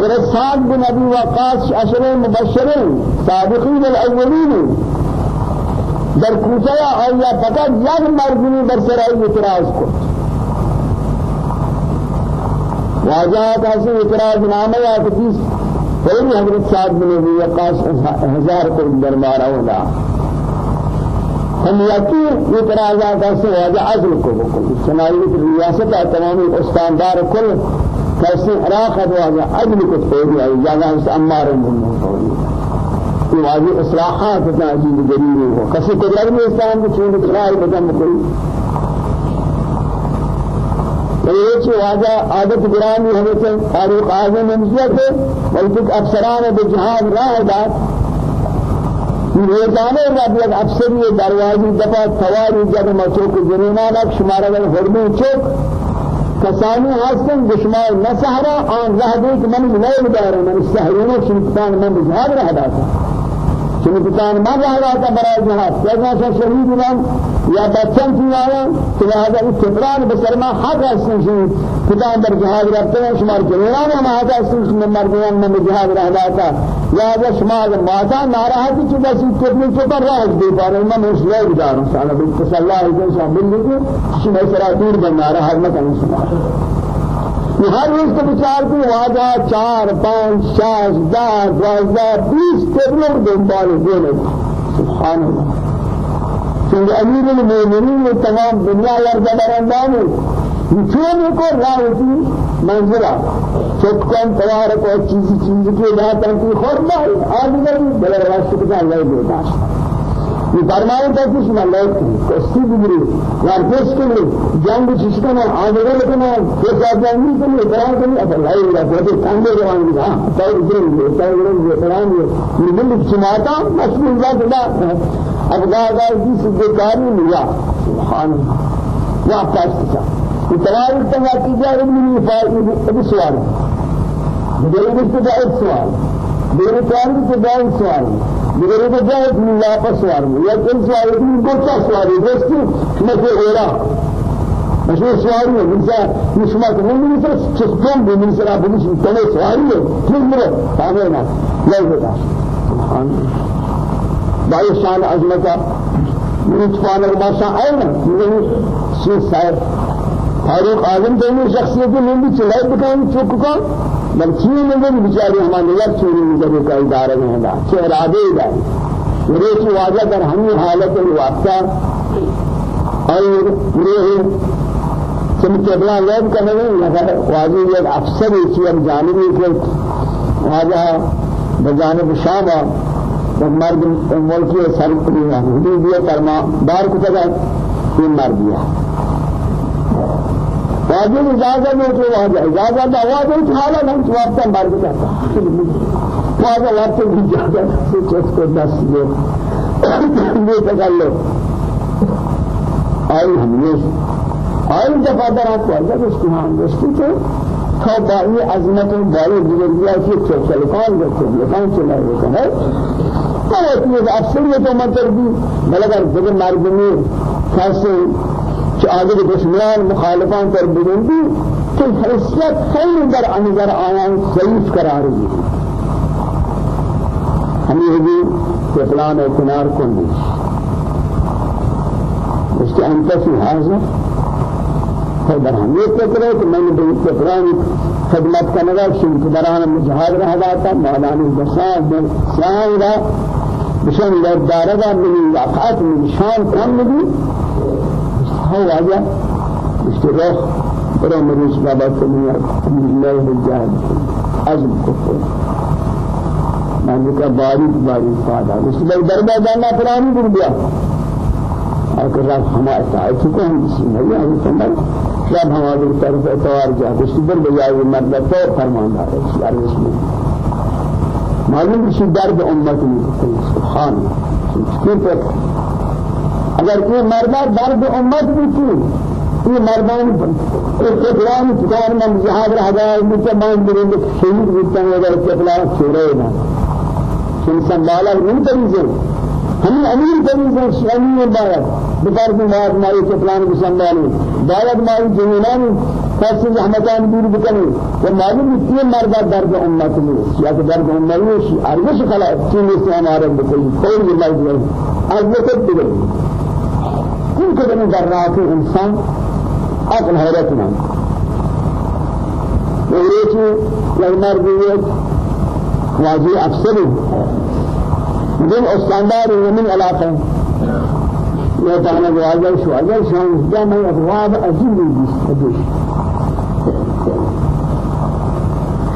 حضرت سعد بن ابی وقاص اشر مبشرین سابقین الاولین. در کوچه آیا فقط یک مردمی بر سرائی اعتراض کرد. واجہ کیسے اعتراض نامہ یا کسی فوری حضرت سعد بن ابی وقاص ہزار کو دربار اولا ہم یقین اعتراضات کیسے واجہ عزل کو بکل سنائی ریاست تمامی استاندار کل کیسے عراق واجہ عزل کو فوری آئی جانا اس امار من فوری واجہ اصلاحات تاجیل جریری ہو کسی قدرت میں اسلام کو چون بدن کوئی یہ چیز واجہ عادت گرامی ہمیشہ تاریخ اعظم منزلت ہے بلکہ افسران بجہاد راہ داد. روزانه رب یک افسری دروازی دفع تواری جب مچوک جنینانک شمارا گر حرمی چوک. کسانی هستن بشمار نسهرا آن راه دیت من لیل داره من سهرینه شنکتان من بجهاد راه داتا کتان ما رہا تھا برای جہاد جیسا شہید بن یا بچن کی آیا تو لہذا اس بسرما حق ہستن شہید کتان در جہاد رہتے ہیں شمار جنران ہم حق ہستن شمار مردیان من جہاد رہا تھا شمار ماتا ناراحتی چی بسی کتنی چپر راہ دے پارے میں مسئلہ داروں سالہ بالتصلاح جیسا شامل لگے شمار سرا دور بن ناراحت مکن شمار ہر روز کو بچار کو واجہ چار پانچ شاش دس دوازدہ بیس تبلغ دنبال دولت سبحان اللہ۔ چونکہ امیر المومنین یہ تمام دنیا لرزہ برندان چون کو راوتی منزلہ چکن توارک اور چیزی چیزی کے داتن کی خورما ہے آدمی بلے راستے کا اللہ دے داشت یہ فرمائے تھا کہ شما لائق کسی بگری یار پیش کرے جنگ چشکا نہ آگے لگنا یہ کیا جنگ نہیں کرے بڑا کرے اب لائق رہا تو کاندے جوان دی ہاں تو ادھر یہ تو ادھر یہ فرمان یہ یہ مل چماتا مسلم ذات اللہ اب گا گا جس بیکاری ملا سبحان اللہ یا پاس تھا اتوار تنگا کی جا ابن فائد ابو سوال میرے کو سوال میرے پیار کے سوال دیگر کو جائے من واپس سوار یا کل سوار من گوچا سوار دوستی میں سے ہو رہا مشهور سواری ہے من سے کہ من من سے چسکم بھی سے آپ مش تنے سواری ہے پھر مرے تابع نہ لے بتا سبحان بائی شان عظمت من سبحان اللہ شان ہے نا من سے صاحب فاروق اعظم دونوں شخصیت میں بھی چلائے بتاؤں چوک کا بل چیز نظر بیچاری ہمارے یک چوری نظر کا ادارہ میں ہے کہ ارادے ادارے میرے کی واجہ در ہمیں حالت الواسطہ اور میرے سم قبلہ لب کرنے لگا واجہ ایک افسر اسی اب جانبی کو واجہ بجانب شام مرد ملکی سر حدودیہ فرما دار کو تگا یہ مر دیا واجب اجازت ہے۔ کہ واجب اجازت ہے واجب حالا ہم وقت مر گیا واجب وقت کی اجازت سے چس کو دس یہ یہ تکلو آئی ہم نے آئی دفعہ در آپ واجب اس کو ہم دوستی تو تو بائی عظمت بائی بزرگیہ کی چلکان جو چلکان چلا ہوتا ہے۔ تو یہ اکثریت مطلب بلگر جب مردمی خاصے کہ آگے دشمنان مخالفان پر بگندی کہ حیثیت خیلی در انظر آیان ضعیف قرار دی۔ ہمیں بھی فلان اعتنار کن دی۔ اس کے انت فی حاضر۔ خبر ہم یہ فکر ہے کہ میں نے بہت فکران خدمت کا نظر شنک بران مجہاد رہ جاتا مولانا جسان بن سیاہ رہا بشن دارگا من واقعات من شان کم بھی هو واجه اشتراك برا مروج بابا كمية الله الجهاد عزم كفر مانو کا باریک باریک فادا. اس میں دربا جانا پرانی دن گیا اگر رات ہمارا اطاعت کو ہم بسم اللہ ہم سمجھ جب ہماری طرف اتوار جا. اس پر بجائے مطلب تو فرماندار ہے یار اس میں معلوم ہے درد امت میں سبحان. اللہ اگر کوئی مردہ درد امت بھی تھی یہ مردان استقلال کتاب میں جہاد رہ گیا مسلمان برند شہید ہوتا ہے اگر استقلال چھوڑے نا شن سنبھالا نہیں طریقے ہمیں امیر طریقے شامی باید بطرف مواد ماری استقلال کو سنبھالے باید ماری جنینان خاص رحمتان دور بکنی۔ و معلوم ہے مردہ درد امت میں یا کہ درد امت میں ارگش خلاف۔ چین سے ہمارے بکلی کوئی مرد نہیں۔ از وقت دیگر كل كده ذرات الإنسان عقل حيرت من ويجي لما رجيت واجي أفسر من استاندار ومن علاقة. يا تعالى واجي شو واجي شو جامع أبواب أجيب لي بس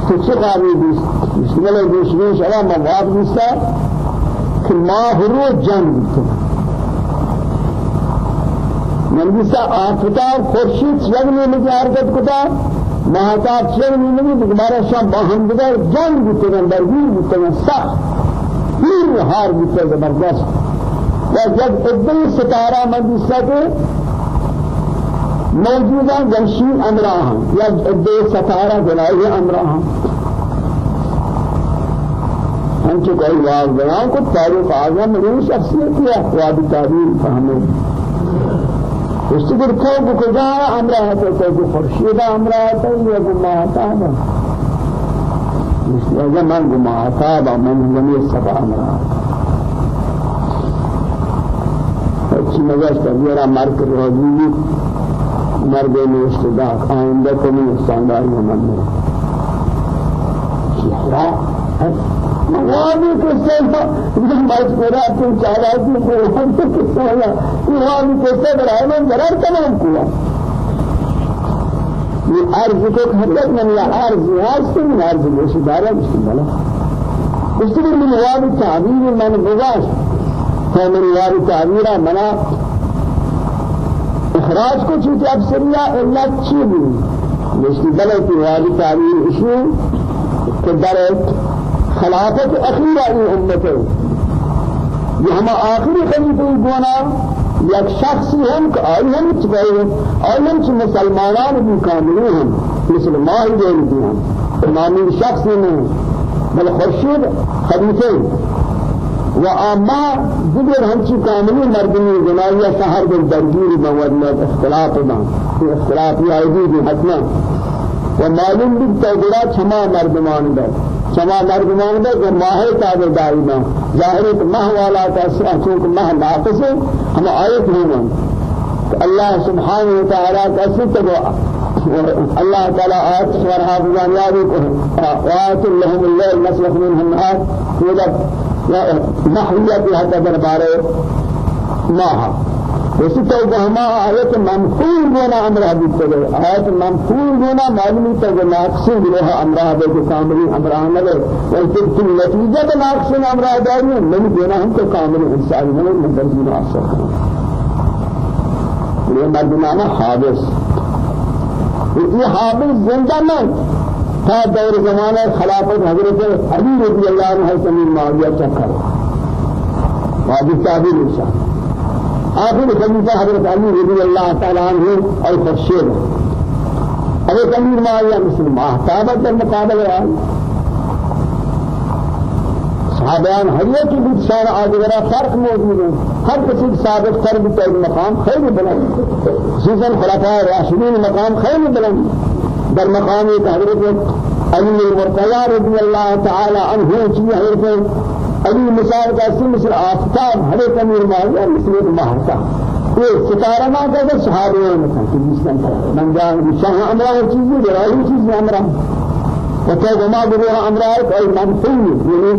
تو چه قابل بیست؟ بسم الله دوشمین شما مواد بیستا که ماه رو جنگ بیتا من بیستا آفتا خورشید چیز نمیگه حرکت کتا. مهتاب چیز نمیگه دوباره شام با هم دیگر جنگ بیتا درگیر بیتا سخت. پیر هار بیتا زبردست و جب ادل ستارہ بیستا که موجودہ جمشید امراہ یا دے ستارہ جلائی امراہ ہم چو کوئی واضح بیان کو تاریخ آزم میں شخصیت کی احواد تعبیر فهمیں اس کو کو کو کجا امراہ تو کو خورشید امراہ ہے یا گماہ تھا اس لئے من گماہ تھا من جميع سبا امراہ اچھی مزاج کر دیا مر کر روزی مرد مستداق آئندہ کو محمد نے موانی کو سیما مذکورہ تو چالاتی کو ہم تو کس طرح موانی کو سے برائے ضرر تمام یہ عرض کو حضرت من یا عرض واسط من عرض کو دارا بسم الله. اس لیے من مواد تعبیر من گزاش ہے من مواد تعبیر منا اخراج کو چونکہ اب سریا علت چی بھی مشتی بلے کی والی تعبیر اشو کہ در خلافت اخیرہ ای امت ہے. یہ ہم آخری خلیفہ گونا یک شخصی ہم کہ آئی ہم چکے آئی ہم چھ مسلمانان بھی کاملی ہم مثل ماہی دین بھی ہم امامی شخصی نہیں بل خورشید خلیفہ و اما دیگر همچی کاملی مردمی جنایی شهر در درگیر مواد اختلاف دان اختلاف یادی بھی حتما و معلوم بھی تغیرا چما مردمان در چما مردمان در کہ ماہ تابع دائما ظاہر ہے ماہ والا کا چونکہ ماہ ناقص ہے ہم آیت نہیں اللہ سبحانہ و تعالی کا ستر الله تعالى آيات سورها بجان يابك وآيات لهم الليل مسلخ منهم النهار محویت حتی دربارے ماہا اسی تو ہما آیت منفور ہونا امرہ بیتے گئے آیت منفور ہونا معلومی تو کہ ناقصی گروہ امرہ بے جو کاملی امرہ نگے ویسے تم نتیجہ تو ناقصی امرہ داری ہیں نہیں دینا ہم تو کاملی انسانی نہیں مدرزین آسر کریں یہ مردمانہ حابس. یہ حابس زندہ نہیں تا دور زمانہ خلافت حضرت علی رضی اللہ عنہ سمین معاویہ چکر. واجب تعبیر انشاء آخر خلیفہ حضرت علی رضی اللہ تعالی عنہ اور خرشید حضرت امیر معاویہ مسلم۔ احتابت در مقابل آئی صحابیان ہریہ کی بھی شان آدھگرہ فرق موجود ہے۔ ہر کسی ثابت کر بھی تیز مقام خیلی بلند۔ خصوصاً خلفاء راشدین مقام خیلی بلند۔ در مقام حضرت علی المرتضى رضی اللہ تعالی عنہ چی حضرت علی مثال کا سی مثل آفتاب حضرت امیر معاویہ مثل مہتا یہ ستارہ ما کا صحابہ ہیں مثلا کہ مثلا. من جان شاہ امرہ چیزیں جرائی چیزیں امرہ وتو ما بروح امرہ منفی یعنی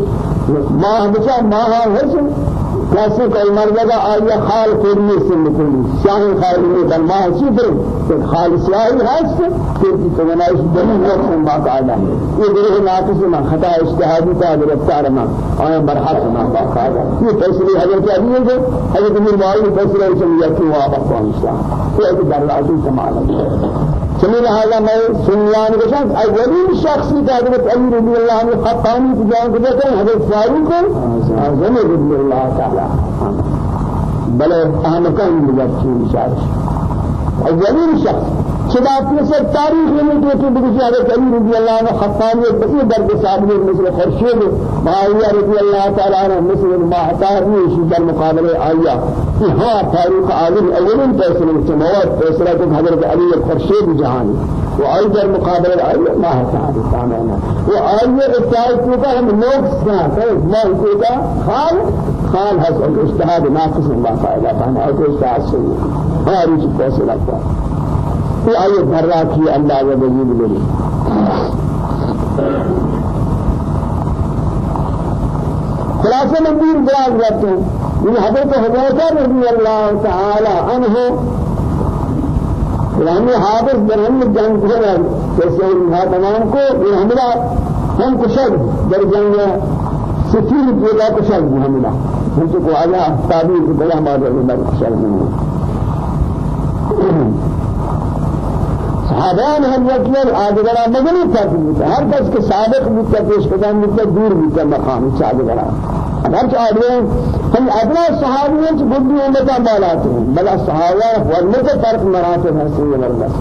ما بچا ما ہے کسی کوئی مرد آیا خال فرمی سے نکلی شاہ خال میں بلما اسی پر کہ خال سیاہی ہست پھر۔ کی تمنائش بنی وقت میں بات آیا یہ گروہ ناقص میں خطا اجتہادی کا گرفتار میں آیا برحق میں بات آیا یہ فیصلے حضرت علی ہے حضرت امیر معاویہ فیصلہ چلیے کہ وہ آپ کو انشاء یہ در لازم کمال سمی لہذا میں سنیان کے ساتھ اولین شخصی کا حضرت علی رضی اللہ عنہ خطانی کی جان کو دیتے ہیں حضرت فاروق اعظم رضی اللہ تعالی. بلے اہم کہیں مجھے چیز اولین شخص. اپنے سے تاریخ میں جو کہ بکشی حضرت علی رضی اللہ عنہ خطانی بسی درد صاحب مثل خرشید معاویہ رضی اللہ تعالی عنہ مثل ماہتار نے در مقابلے آیا. کہ ہاں فاروق اعظم اولین فیصلہ سماوات فیصلہ کہ حضرت علی خرشید جہانی وہ آئی در مقابلے آیا ماہتار سامعنا وہ آئی اتحاد کو کا ہم لوگ سنا ما کو کا خال خال حسن اجتهاد ناقص الله تعالى فهم اجتهاد سيء هذا فیصلہ یہ آئے دھرا کی اللہ و بجیب للی خلاصہ نبیر بیان رہتے ہیں یہ حضرت حضرت رضی اللہ تعالی عنہ یعنی حافظ برہم جنگ ہے جیسے انہا تمام کو یہ حملہ ہم کشد در جنگ سفیر پیدا کشد حملہ ہم کو آجا تعبیر بلا ہمارے عمر کشد نہیں صحابان هم یکیان آدگران مگنی تاکی بودتا هر کس که سابق بودتا پیش قدم بودتا دور بودتا مقام آدگران هر چه آدگران هم ادنا صحابیان چه بدی امتا بالاتے ہیں بلا صحابہ ورمت فرق مراتب ہے سید اللہ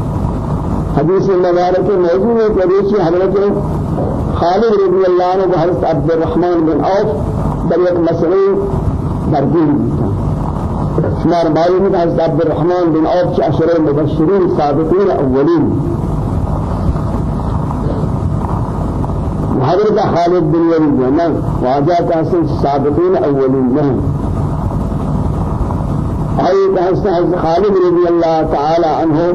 حدیث مبارک موضوع ہے کہ حدیث حضرت خالد رضی اللہ عنہ حضرت عبد الرحمن بن عوف در ایک مسئلے درگیر بودتا شمار معلوم حضرت عبد الرحمن بن عوف عشر المبشرين السابقين الأولين حضرت خالد بن وليد نعم واجات حسن السابقين الأولين نعم أي حسن خالد رضي الله تعالى عنه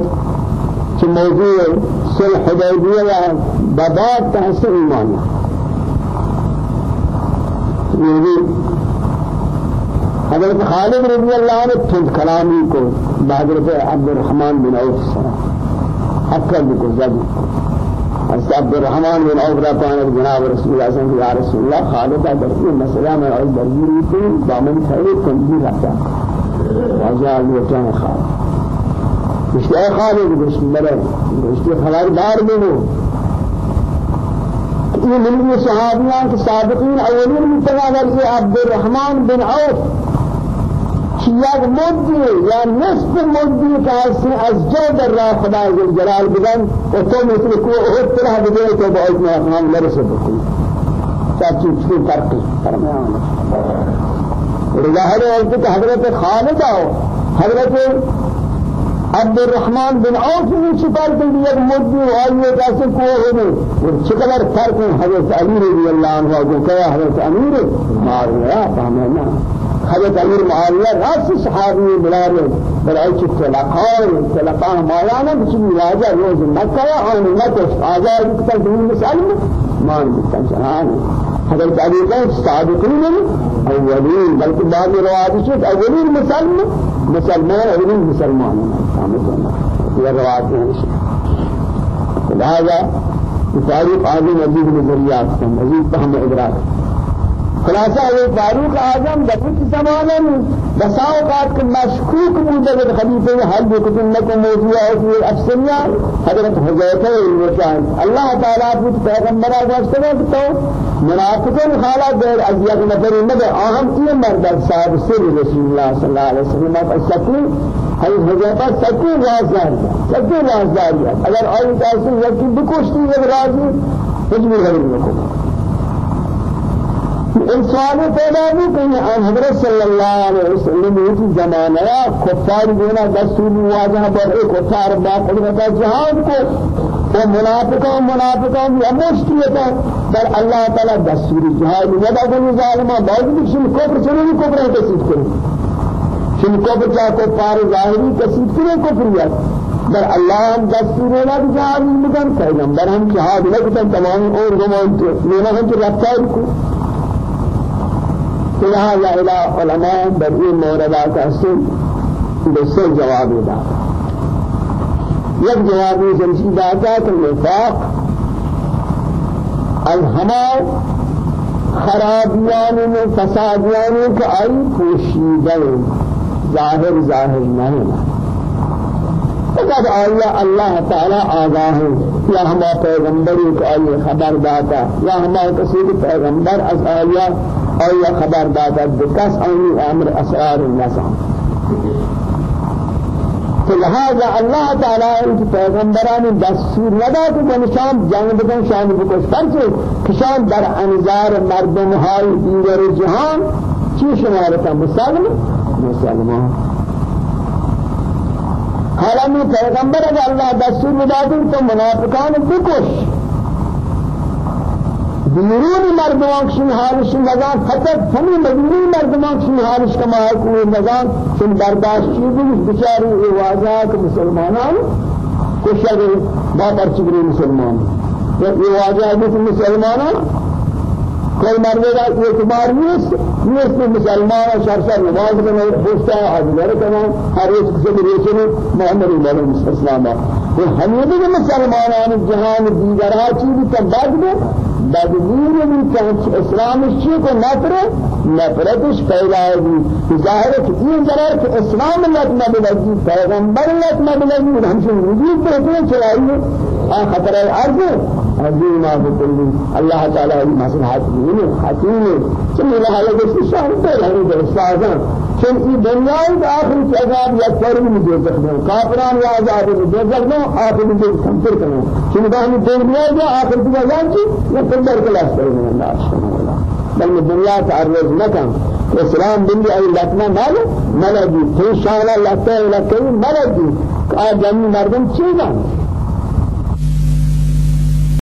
في موضوع صلح حديبية بابات تحسن إيمانه حضرت خالد رضی اللہ عنہ تند کلامی کو حضرت عبد الرحمن بن عوف اکل کو زد۔ حضرت عبد الرحمن بن عوف را پانا جناب رسول اللہ صلی اللہ علیہ وسلم خالد درسی مسئلہ میں اور درگیری تھی دامن خیلی تنجی رہتا واجہ علی وچان خالد۔ مشتی اے خالد بسم اللہ مشتی خبردار بنو یہ من صحابیان کے سابقین اولین یہ عبد الرحمن بن عوف یک مدی یا نصف مدی که هستی از جو در راه خدا جلال بگن و تو مثل کو احد طرح بگه تو با اجماع هم نرسه بکنی. سب چیز کی فرقی فرمیان ظاہر ہے کہ حضرت خالد آو. حضرت عبد الرحمن بن عوف نے شکار کے لیے مدی آئیے جیسے کو ہونے اور شکر فرق حضرت علی رضی اللہ عنہ کو کہا حضرت امیر مار گیا فهمنا حضرت امیر معاویہ راس صحابی بلار برای چه تلقای تلقا مایانا بچی راجا روز مکہ آن مکہ آزاد کتا دین مسلم مان بکتا جهان حضرت علی کا صادقین اولین بلکہ بعض روایات سے اولین مسلم مسلمان اولین مسلمان یہ روایات ہیں لہذا تاریخ آدم عزیز نظریات کا مزید فهم ادراک خلاصہ وہ فاروق اعظم دبت زمانے میں بساوقات کے مشکوک کہ خلیفہ نے حل بکتن نہ موضوع ہے کہ افسریہ حضرت حذیفہ الوشان اللہ تعالیٰ کو پیغمبر واسطے میں تو. منافقین خالا دیر از یک نفر نبی اہم یہ مرد صاحب سر رسول اللہ صلی اللہ علیہ وسلم کا سکون. حضرت حذیفہ سکون رازدار سکون رازدار اگر آئی تاثیر یکی بکشتی یک رازی کچھ بھی غیر نکو انسان پیدا بھی کہ حضرت صلی اللہ علیہ وسلم کی زمانہ کفار دینا دستور واجہ پر ایک کفار با قدرت جہان کو. وہ منافقوں منافقوں یہ مشکل ہے پر اللہ تعالی دستور جہاد ودا کو ظالمہ بعض کچھ کفر چلے کفر ہے کسی کو شن کفر چاہ کو پار ظاہری کسی کو کفریت. در اللہ ہم دستور نہ جہاد مکان پیغمبر ہم جہاد نہ تمام اور گمان تو. نہ ہم رفتار کو. لہذا إلى علماء بر موردات حسن بسر جواب دا. یک جوابی جمشی داتا کہ نفاق از ہما خرابیان میں فسادیان کو آئی پوشیدہ ظاہر ظاہر نہیں. فقد آیا اللہ تعالی آگاہ یا ہما پیغمبری کو آئی خبر داتا یا ہما کسی پیغمبر از آیا آیا خبر داتا بکس آنی أمر اسرار النسان تو لہذا اللہ تعالیٰ ان کی پیغمبران دستور ندا کہ من شام جنگ بکن شام بکش پرچے کشان در انظار مردم های دیگر جهان چی شمارتا؟ مسلم مسلمان۔ حالا میں پیغمبر اگر اللہ دستور ندا تو منافقان بکش. بیرون مردمان شن حالش نگان فقط همین بیرون مردمان شن حالش کما کوئی نگان شن برداشت چیزی بیچاری ای واضح که مسلمانان کشل با پرچگری مسلمان. یہ واجہ ہے کہ مسلمانوں مرنے کا اعتبار نیست نیست مسلمان شرط نماز کرنا پوچھتا ہے حاضر کرنا ہر ایک سے ریچنے محمد علیہ السلام وہ ہمیں بھی مسلمانان جہان دیگر چیز کا بعد میں بدنیر من کہ اسلام الشيء کو نفر نفرتش پیدا ہوگی ظاہر ہے کہ یہ ضرر کہ اسلام لت نہ بلگی پیغمبر لت نہ بلگی ہم سے وجود پر اتنے چلائیے آ خطر عرض عظیم بكل الله تعالى مصلحات دين حكيم ثم لها لك الشهر تلهي بالاستاذان چون این دنیای آخر کی عذاب یا فرم مجھے سکتے کافران یا عذاب مجھے سکتے آخر مجھے کمتر کرو چون باہم دنیا جو آخر کی عذاب کی یا کمتر کلاس کرنے اللہ سبحانه وتعالى بل دنیا تعرض نکن اسلام بندی ای لکنا مال ملدی تیشانا لکتا لکتا ملدی آدمی مردم چیزا